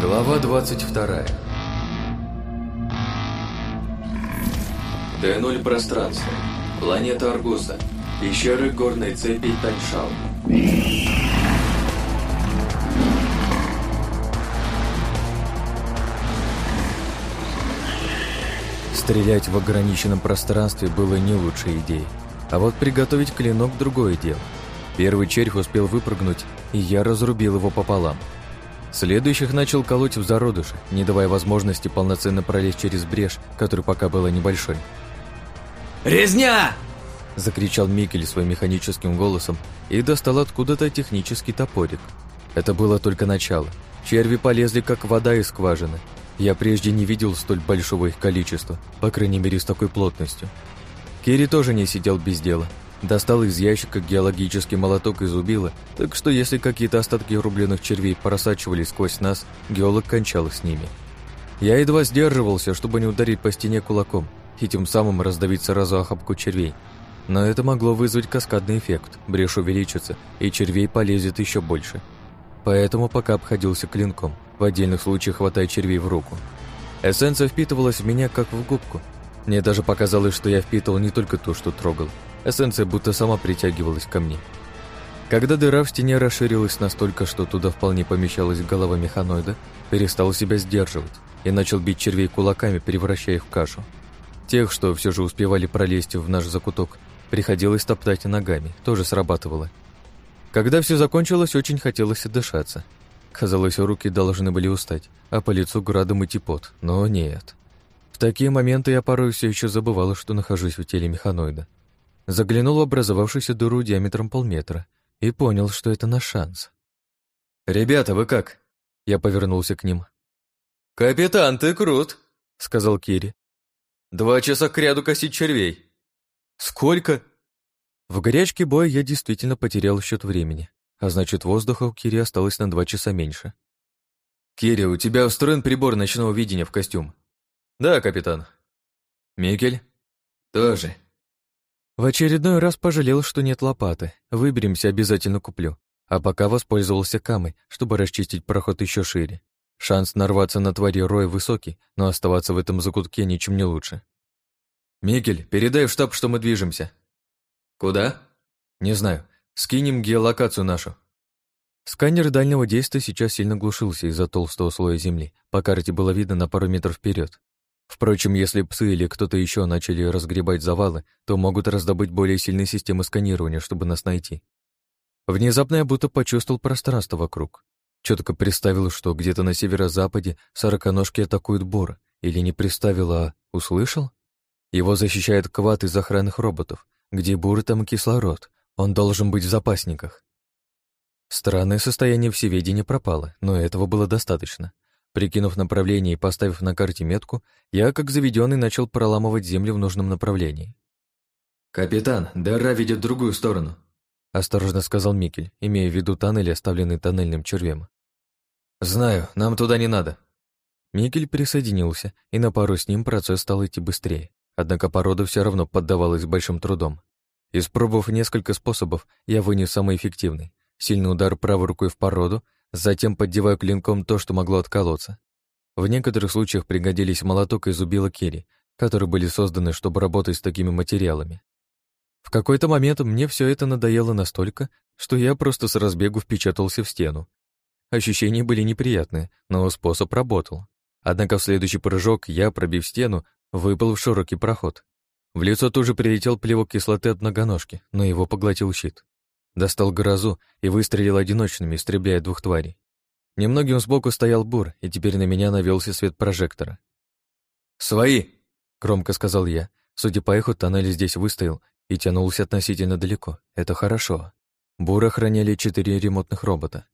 Глава 22 Д0 пространство. Планета Аргуса. Пещеры горной цепи Таньшау. Стрелять в ограниченном пространстве было не лучшей идеей. А вот приготовить клинок – другое дело. Первый червь успел выпрыгнуть, и я разрубил его пополам. Следующих начал колоть в зародыше, не давая возможности полноценно пролезть через брешь, которая пока была небольшой. «Резня!» – закричал Микель своим механическим голосом и достал откуда-то технический топорик. Это было только начало. Черви полезли, как вода из скважины. Я прежде не видел столь большого их количества, по крайней мере, с такой плотностью. Кири тоже не сидел без дела. Достал из ящика геологический молоток и зубило, так что если какие-то остатки рубленых червей просачивались сквозь нас, геолог кончал с ними. Я едва сдерживался, чтобы не ударить по стене кулаком и тем самым раздавить сразу охапку червей. Но это могло вызвать каскадный эффект, брешь увеличится, и червей полезет еще больше. Поэтому пока обходился клинком, в отдельных случаях хватая червей в руку. Эссенция впитывалась в меня, как в губку. Мне даже показалось, что я впитывал не только то, что трогал, Эссенция будто сама притягивалась ко мне. Когда дыра в стене расширилась настолько, что туда вполне помещалась голова механоида, перестал себя сдерживать и начал бить червей кулаками, превращая их в кашу. Тех, что все же успевали пролезть в наш закуток, приходилось топтать ногами, тоже срабатывало. Когда все закончилось, очень хотелось отдышаться. Казалось, руки должны были устать, а по лицу градом идти пот, но нет. В такие моменты я порой все еще забывала, что нахожусь в теле механоида. Заглянул в образовавшуюся дыру диаметром полметра и понял, что это наш шанс. «Ребята, вы как?» Я повернулся к ним. «Капитан, ты крут!» — сказал Кири. «Два часа к ряду косить червей». «Сколько?» В горячке боя я действительно потерял счет времени, а значит, воздуха у Кири осталось на два часа меньше. «Кири, у тебя устроен прибор ночного видения в костюм?» «Да, капитан». «Микель?» «Тоже». В очередной раз пожалел, что нет лопаты. Выберемся, обязательно куплю. А пока воспользовался камой, чтобы расчистить проход еще шире. Шанс нарваться на твари роя высокий, но оставаться в этом закутке ничем не лучше. «Микель, передай в штаб, что мы движемся». «Куда?» «Не знаю. Скинем геолокацию нашу». Сканер дальнего действия сейчас сильно глушился из-за толстого слоя земли. По карте было видно на пару метров вперед. Впрочем, если псы или кто-то еще начали разгребать завалы, то могут раздобыть более сильные системы сканирования, чтобы нас найти. Внезапно я будто почувствовал пространство вокруг. Четко представил, что где-то на северо-западе сороконожки атакуют Бора. Или не представил, а услышал? Его защищает квад из охранных роботов. Где буры, там кислород. Он должен быть в запасниках. Странное состояние всеведения пропало, но этого было достаточно. Прикинув направление и поставив на карте метку, я, как заведенный, начал проламывать землю в нужном направлении. «Капитан, дыра ведет в другую сторону», — осторожно сказал Микель, имея в виду тоннель, оставленный тоннельным червем. «Знаю, нам туда не надо». Микель присоединился, и на пару с ним процесс стал идти быстрее. Однако порода все равно поддавалась большим трудом. Испробовав несколько способов, я вынес самый эффективный. Сильный удар правой рукой в породу, Затем поддеваю клинком то, что могло отколоться. В некоторых случаях пригодились молоток и зубила керри, которые были созданы, чтобы работать с такими материалами. В какой-то момент мне все это надоело настолько, что я просто с разбегу впечатался в стену. Ощущения были неприятные, но способ работал. Однако в следующий прыжок я, пробив стену, выпал в широкий проход. В лицо тоже прилетел плевок кислоты от многоножки, но его поглотил щит. Достал грозу и выстрелил одиночными, истребляя двух тварей. Немногим сбоку стоял бур, и теперь на меня навелся свет прожектора. «Свои!» — громко сказал я. Судя по эху, тоннель здесь выстоял и тянулся относительно далеко. Это хорошо. Бур охраняли четыре ремонтных робота.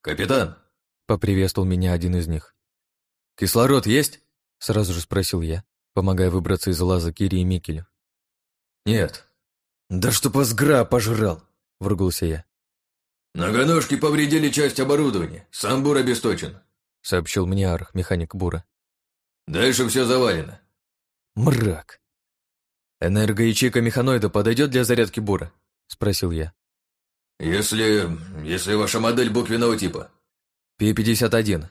«Капитан!» — поприветствовал меня один из них. «Кислород есть?» — сразу же спросил я, помогая выбраться из лаза Кири и Микелю. «Нет». «Да что позгра пожрал!» — вругался я. «Многоножки повредили часть оборудования. Сам Бур обесточен», — сообщил мне Арх, механик Бура. «Дальше все завалено». «Мрак!» «Энергоячейка механоида подойдет для зарядки Бура?» — спросил я. «Если... если ваша модель буквенного типа». «Пи-51».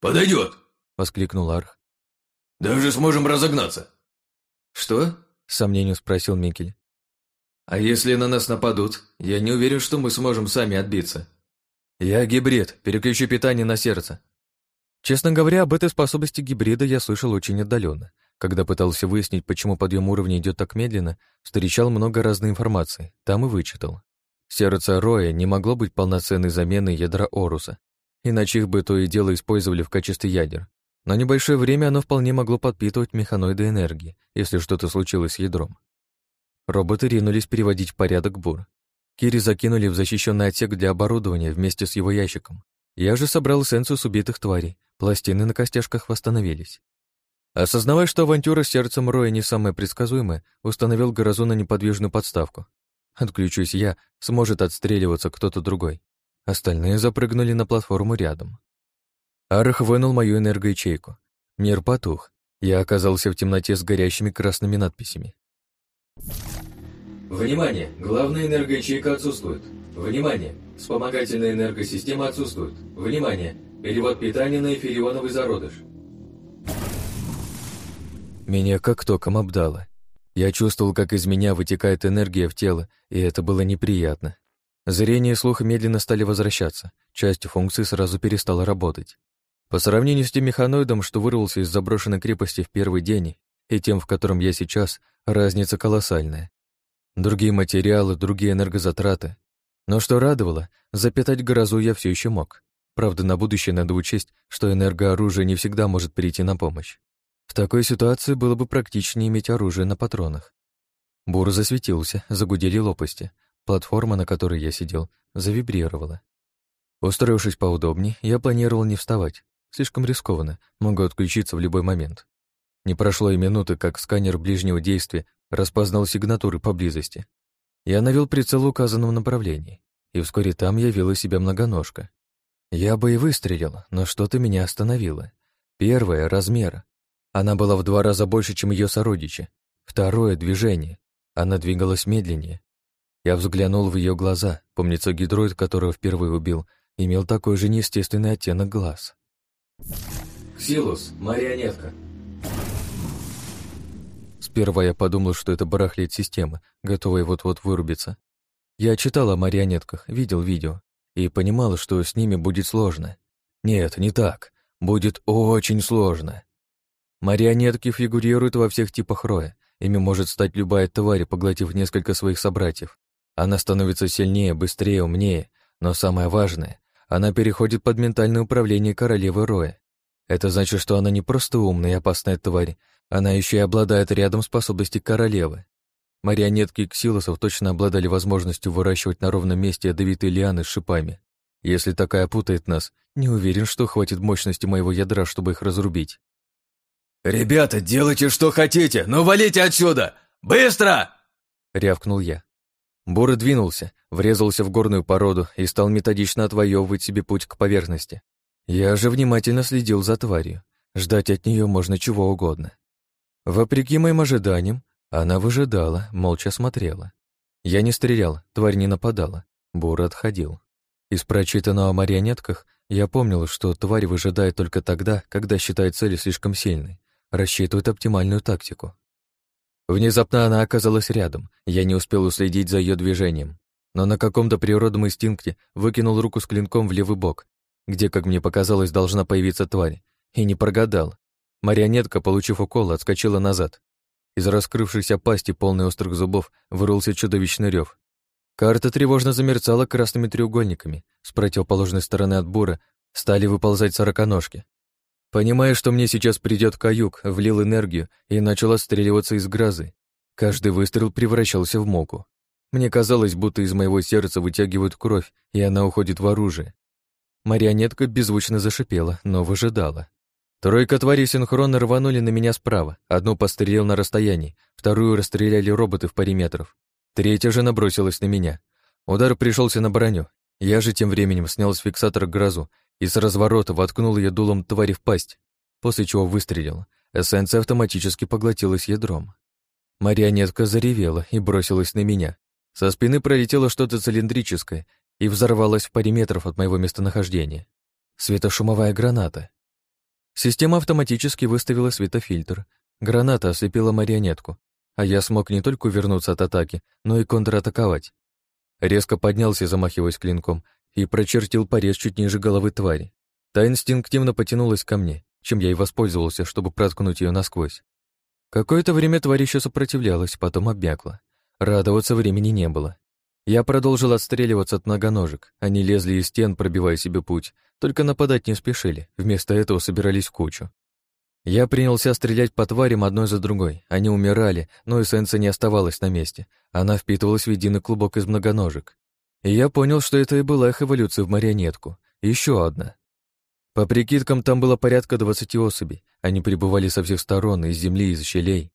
«Подойдет!» — воскликнул Арх. «Даже сможем разогнаться!» «Что?» — с сомнением спросил Микель. «А если на нас нападут? Я не уверен, что мы сможем сами отбиться». «Я гибрид, переключу питание на сердце». Честно говоря, об этой способности гибрида я слышал очень отдаленно. Когда пытался выяснить, почему подъем уровня идет так медленно, встречал много разной информации, там и вычитал. Сердце Роя не могло быть полноценной заменой ядра Оруса, иначе их бы то и дело использовали в качестве ядер. На небольшое время оно вполне могло подпитывать механоиды энергии, если что-то случилось с ядром. Роботы ринулись переводить в порядок бур. Кири закинули в защищенный отсек для оборудования вместе с его ящиком. Я же собрал эссенцию с убитых тварей, пластины на костяшках восстановились. Осознавая, что авантюра с сердцем Роя не самая предсказуемая, установил Горазу на неподвижную подставку. Отключусь я, сможет отстреливаться кто-то другой. Остальные запрыгнули на платформу рядом. Арах вынул мою энергоячейку. Мир потух. Я оказался в темноте с горящими красными надписями. Внимание! Главная энергоячейка отсутствует. Внимание! Вспомогательная энергосистема отсутствует. Внимание! Перевод питания на эфирионовый зародыш. Меня как током обдало. Я чувствовал, как из меня вытекает энергия в тело, и это было неприятно. Зрение и слух медленно стали возвращаться, часть функций сразу перестала работать. По сравнению с тем механоидом, что вырвался из заброшенной крепости в первый день, и тем, в котором я сейчас, разница колоссальная. Другие материалы, другие энергозатраты. Но что радовало, запитать грозу я все еще мог. Правда, на будущее надо учесть, что энергооружие не всегда может прийти на помощь. В такой ситуации было бы практичнее иметь оружие на патронах. Бур засветился, загудели лопасти. Платформа, на которой я сидел, завибрировала. Устроившись поудобнее, я планировал не вставать. Слишком рискованно, могу отключиться в любой момент. Не прошло и минуты, как сканер ближнего действия распознал сигнатуры поблизости. Я навел прицел в указанном направлении, и вскоре там явила себя многоножка. Я бы и выстрелил, но что-то меня остановило. Первое — размер. Она была в два раза больше, чем ее сородичи. Второе — движение. Она двигалась медленнее. Я взглянул в ее глаза. Помнится, гидроид, которого впервые убил, имел такой же неестественный оттенок глаз. Силус, марионетка. Сперва я подумал, что это барахлит система, готовая вот-вот вырубиться. Я читал о марионетках, видел видео и понимал, что с ними будет сложно. Нет, не так. Будет очень сложно. Марионетки фигурируют во всех типах роя. Ими может стать любая тварь, поглотив несколько своих собратьев. Она становится сильнее, быстрее, умнее, но самое важное, она переходит под ментальное управление королевы роя. Это значит, что она не просто умная и опасная тварь, она еще и обладает рядом способностей королевы. Марионетки ксилосов точно обладали возможностью выращивать на ровном месте ядовитые лианы с шипами. Если такая путает нас, не уверен, что хватит мощности моего ядра, чтобы их разрубить. «Ребята, делайте, что хотите, но валите отсюда! Быстро!» — рявкнул я. Бура двинулся, врезался в горную породу и стал методично отвоевывать себе путь к поверхности. Я же внимательно следил за тварью. Ждать от нее можно чего угодно. Вопреки моим ожиданиям, она выжидала, молча смотрела. Я не стрелял, тварь не нападала. Бура отходил. Из прочитанного о марионетках я помнил, что тварь выжидает только тогда, когда считает цель слишком сильной рассчитывает оптимальную тактику. Внезапно она оказалась рядом, я не успел уследить за ее движением, но на каком-то природном инстинкте выкинул руку с клинком в левый бок, где, как мне показалось, должна появиться тварь, и не прогадал. Марионетка, получив укол, отскочила назад. Из раскрывшейся пасти, полной острых зубов, вырвался чудовищный рев. Карта тревожно замерцала красными треугольниками. С противоположной стороны от бура стали выползать сороконожки. Понимая, что мне сейчас придет каюк, влил энергию и начал отстреливаться из грозы. Каждый выстрел превращался в моку. Мне казалось, будто из моего сердца вытягивают кровь, и она уходит в оружие. Марионетка беззвучно зашипела, но выжидала. Тройка тварей синхронно рванули на меня справа. Одну пострелил на расстоянии, вторую расстреляли роботы в паре метров. Третья же набросилась на меня. Удар пришелся на броню. Я же тем временем снял с фиксатора грозу и с разворота воткнул ее дулом твари в пасть, после чего выстрелил. Эссенция автоматически поглотилась ядром. Марионетка заревела и бросилась на меня. Со спины пролетело что-то цилиндрическое и взорвалось в паре метров от моего местонахождения. Светошумовая граната. Система автоматически выставила светофильтр. Граната ослепила марионетку, а я смог не только увернуться от атаки, но и контратаковать. Резко поднялся, замахиваясь клинком, и прочертил порез чуть ниже головы твари. Та инстинктивно потянулась ко мне, чем я и воспользовался, чтобы проткнуть ее насквозь. Какое-то время тварь еще сопротивлялась, потом обмякла. Радоваться времени не было. Я продолжил отстреливаться от многоножек. Они лезли из стен, пробивая себе путь, только нападать не спешили, вместо этого собирались в кучу. Я принялся стрелять по тварям одной за другой. Они умирали, но эссенция не оставалась на месте. Она впитывалась в единый клубок из многоножек. И я понял, что это и была их эволюция в марионетку. Еще одна. По прикидкам, там было порядка двадцати особей. Они прибывали со всех сторон, из земли, из щелей.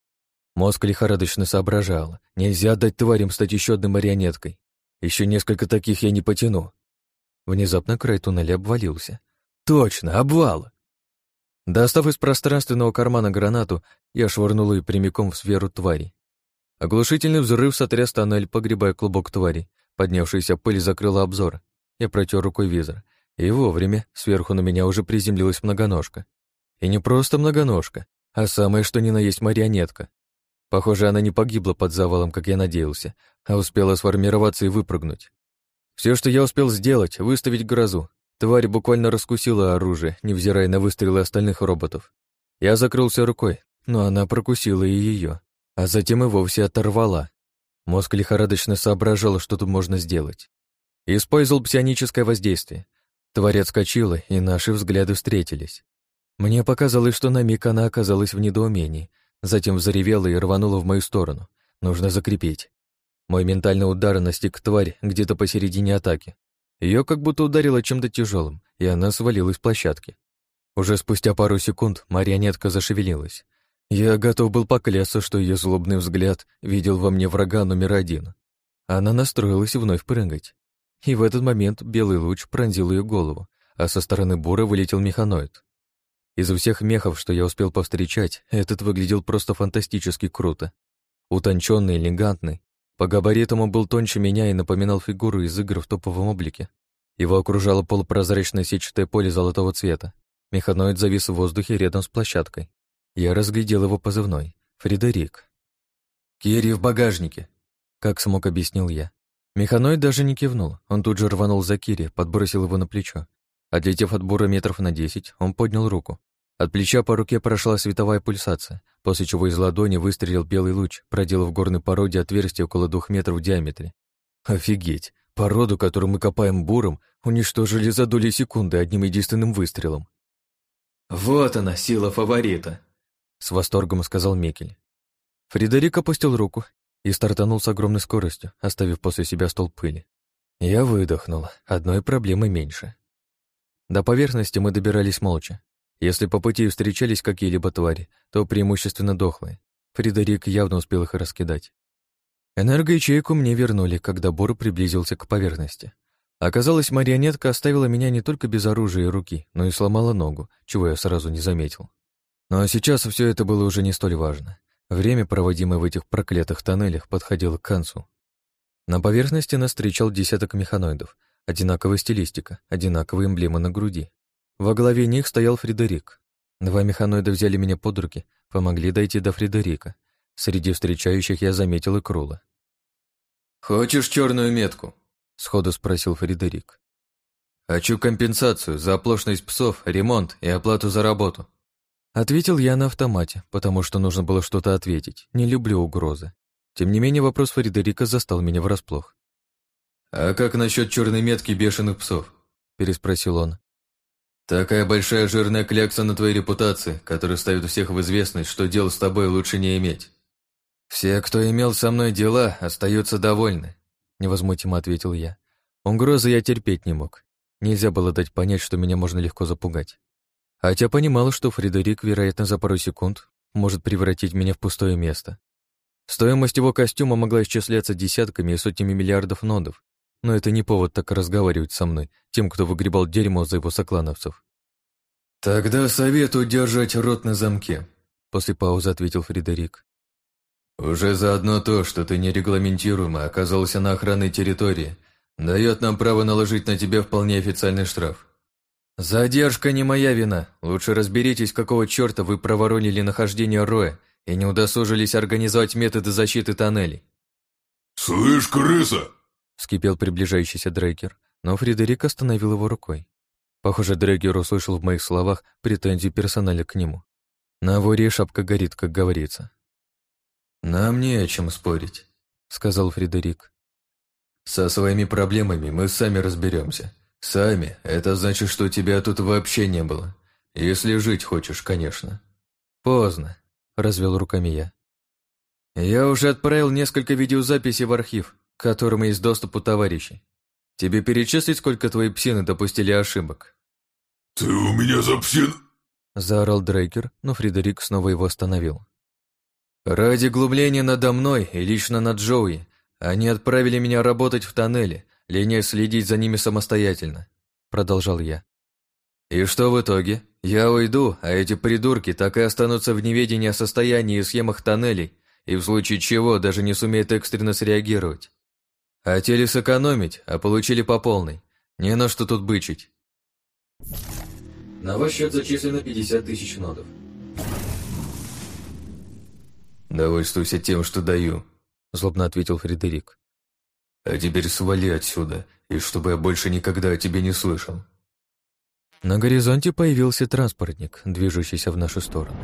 Мозг лихорадочно соображал. Нельзя дать тварям стать еще одной марионеткой. Еще несколько таких я не потяну. Внезапно край туннеля обвалился. Точно, обвал! Достав из пространственного кармана гранату, я швырнул ее прямиком в сферу твари. Оглушительный взрыв сотряс тоннель, погребая клубок твари. Поднявшаяся пыль закрыла обзор. Я протер рукой визор. И вовремя сверху на меня уже приземлилась многоножка. И не просто многоножка, а самое что ни на есть марионетка. Похоже, она не погибла под завалом, как я надеялся, а успела сформироваться и выпрыгнуть. Все, что я успел сделать, выставить грозу, Тварь буквально раскусила оружие, невзирая на выстрелы остальных роботов. Я закрылся рукой, но она прокусила и ее, а затем и вовсе оторвала. Мозг лихорадочно соображал, что тут можно сделать. Использовал псионическое воздействие. Тварь отскочила, и наши взгляды встретились. Мне показалось, что на миг она оказалась в недоумении, затем взревела и рванула в мою сторону. Нужно закрепить. Мой ментальный удар настиг тварь где-то посередине атаки. Ее как будто ударило чем-то тяжелым, и она свалилась с площадки. Уже спустя пару секунд марионетка зашевелилась. Я готов был поклясться, что ее злобный взгляд видел во мне врага номер один. Она настроилась вновь прыгать. И в этот момент белый луч пронзил ее голову, а со стороны бура вылетел механоид. Из всех мехов, что я успел повстречать, этот выглядел просто фантастически круто. Утонченный, элегантный, по габаритам он был тоньше меня и напоминал фигуру из игр в топовом облике. Его окружало полупрозрачное сетчатое поле золотого цвета. Механоид завис в воздухе рядом с площадкой. Я разглядел его позывной. Фредерик. «Кири в багажнике», — как смог объяснил я. Механоид даже не кивнул. Он тут же рванул за Кири, подбросил его на плечо. Отлетев от бура метров на десять, он поднял руку. От плеча по руке прошла световая пульсация, после чего из ладони выстрелил белый луч, проделав в горной породе отверстие около двух метров в диаметре. Офигеть! Породу, которую мы копаем буром, уничтожили за доли секунды одним единственным выстрелом. «Вот она, сила фаворита!» — с восторгом сказал Мекель. Фредерик опустил руку и стартанул с огромной скоростью, оставив после себя стол пыли. Я выдохнул, одной проблемы меньше. До поверхности мы добирались молча. Если по пути встречались какие-либо твари, то преимущественно дохлые. Фредерик явно успел их раскидать. Энергоячейку мне вернули, когда Бор приблизился к поверхности. Оказалось, марионетка оставила меня не только без оружия и руки, но и сломала ногу, чего я сразу не заметил. Но сейчас все это было уже не столь важно. Время, проводимое в этих проклятых тоннелях, подходило к концу. На поверхности нас встречал десяток механоидов, одинаковая стилистика, одинаковые эмблемы на груди. Во главе них стоял Фредерик. Два механоида взяли меня под руки, помогли дойти до Фредерика. Среди встречающих я заметил и Крула. «Хочешь черную метку?» — сходу спросил Фредерик. «Хочу компенсацию за оплошность псов, ремонт и оплату за работу». Ответил я на автомате, потому что нужно было что-то ответить. Не люблю угрозы. Тем не менее, вопрос Фредерика застал меня врасплох. «А как насчет черной метки бешеных псов?» — переспросил он. Такая большая жирная клякса на твоей репутации, которая ставит всех в известность, что дел с тобой лучше не иметь. Все, кто имел со мной дела, остаются довольны, невозмутимо ответил я. Угрозы я терпеть не мог. Нельзя было дать понять, что меня можно легко запугать. Хотя понимал, что Фредерик, вероятно, за пару секунд может превратить меня в пустое место. Стоимость его костюма могла исчисляться десятками и сотнями миллиардов нодов, но это не повод так разговаривать со мной, тем, кто выгребал дерьмо за его соклановцев. «Тогда советую держать рот на замке», — после паузы ответил Фредерик. «Уже заодно то, что ты нерегламентируемо оказался на охранной территории, дает нам право наложить на тебя вполне официальный штраф». «Задержка не моя вина. Лучше разберитесь, какого черта вы проворонили нахождение Роя и не удосужились организовать методы защиты тоннелей». «Слышь, крыса!» — вскипел приближающийся Дрейкер, но Фредерик остановил его рукой. Похоже, Дрейкер услышал в моих словах претензию персонали к нему. На воре шапка горит, как говорится. «Нам не о чем спорить», — сказал Фредерик. «Со своими проблемами мы сами разберемся. Сами — это значит, что тебя тут вообще не было. Если жить хочешь, конечно». «Поздно», — развел руками я. «Я уже отправил несколько видеозаписей в архив, к которым есть доступ у товарищей. Тебе перечислить, сколько твои псины допустили ошибок?» «Ты у меня за псин...» — заорал Дрейкер, но Фредерик снова его остановил. «Ради глумления надо мной и лично над Джоуи они отправили меня работать в тоннеле, ленясь следить за ними самостоятельно», — продолжал я. «И что в итоге? Я уйду, а эти придурки так и останутся в неведении о состоянии и схемах тоннелей, и в случае чего даже не сумеют экстренно среагировать. Хотели сэкономить, а получили по полной. Не на что тут бычить». На ваш счет зачислено 50 тысяч нодов. «Довольствуйся тем, что даю», — злобно ответил Фредерик. А теперь свали отсюда, и чтобы я больше никогда о тебе не слышал. На горизонте появился транспортник, движущийся в нашу сторону.